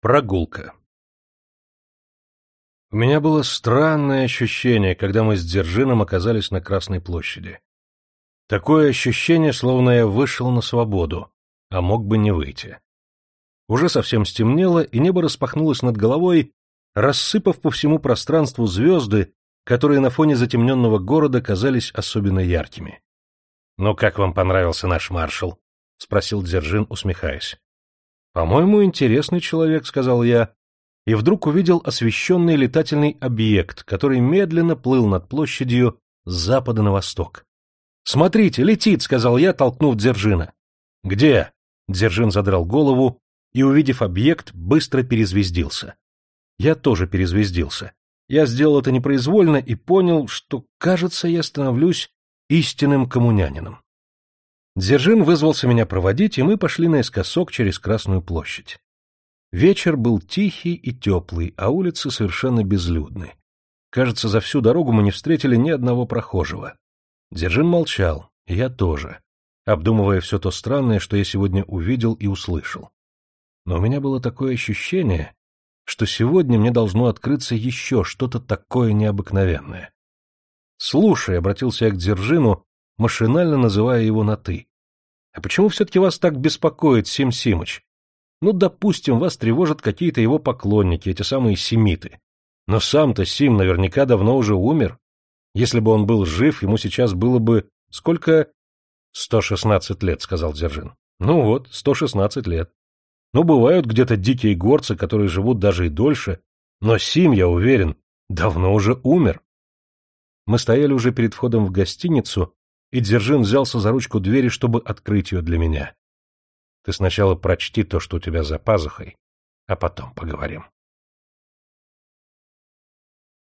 Прогулка У меня было странное ощущение, когда мы с Дзержином оказались на Красной площади. Такое ощущение, словно я вышел на свободу, а мог бы не выйти. Уже совсем стемнело, и небо распахнулось над головой, рассыпав по всему пространству звезды, которые на фоне затемненного города казались особенно яркими. — Ну, как вам понравился наш маршал? — спросил Дзержин, усмехаясь. — По-моему, интересный человек, — сказал я, и вдруг увидел освещенный летательный объект, который медленно плыл над площадью с запада на восток. — Смотрите, летит, — сказал я, толкнув Дзержина. — Где? — Дзержин задрал голову и, увидев объект, быстро перезвездился. Я тоже перезвездился. Я сделал это непроизвольно и понял, что, кажется, я становлюсь истинным коммунянином. Дзержин вызвался меня проводить, и мы пошли наискосок через Красную площадь. Вечер был тихий и теплый, а улицы совершенно безлюдны. Кажется, за всю дорогу мы не встретили ни одного прохожего. Дзержин молчал, и я тоже, обдумывая все то странное, что я сегодня увидел и услышал. Но у меня было такое ощущение, что сегодня мне должно открыться еще что-то такое необыкновенное. «Слушай», — обратился я к Дзержину, машинально называя его на «ты». «А почему все-таки вас так беспокоит Сим Симыч? Ну, допустим, вас тревожат какие-то его поклонники, эти самые семиты. Но сам-то Сим наверняка давно уже умер. Если бы он был жив, ему сейчас было бы... Сколько? — Сто шестнадцать лет, — сказал Дзержин. — Ну вот, сто шестнадцать лет. Ну, бывают где-то дикие горцы, которые живут даже и дольше, но Сим, я уверен, давно уже умер. Мы стояли уже перед входом в гостиницу, и Дзержин взялся за ручку двери, чтобы открыть ее для меня. Ты сначала прочти то, что у тебя за пазухой, а потом поговорим.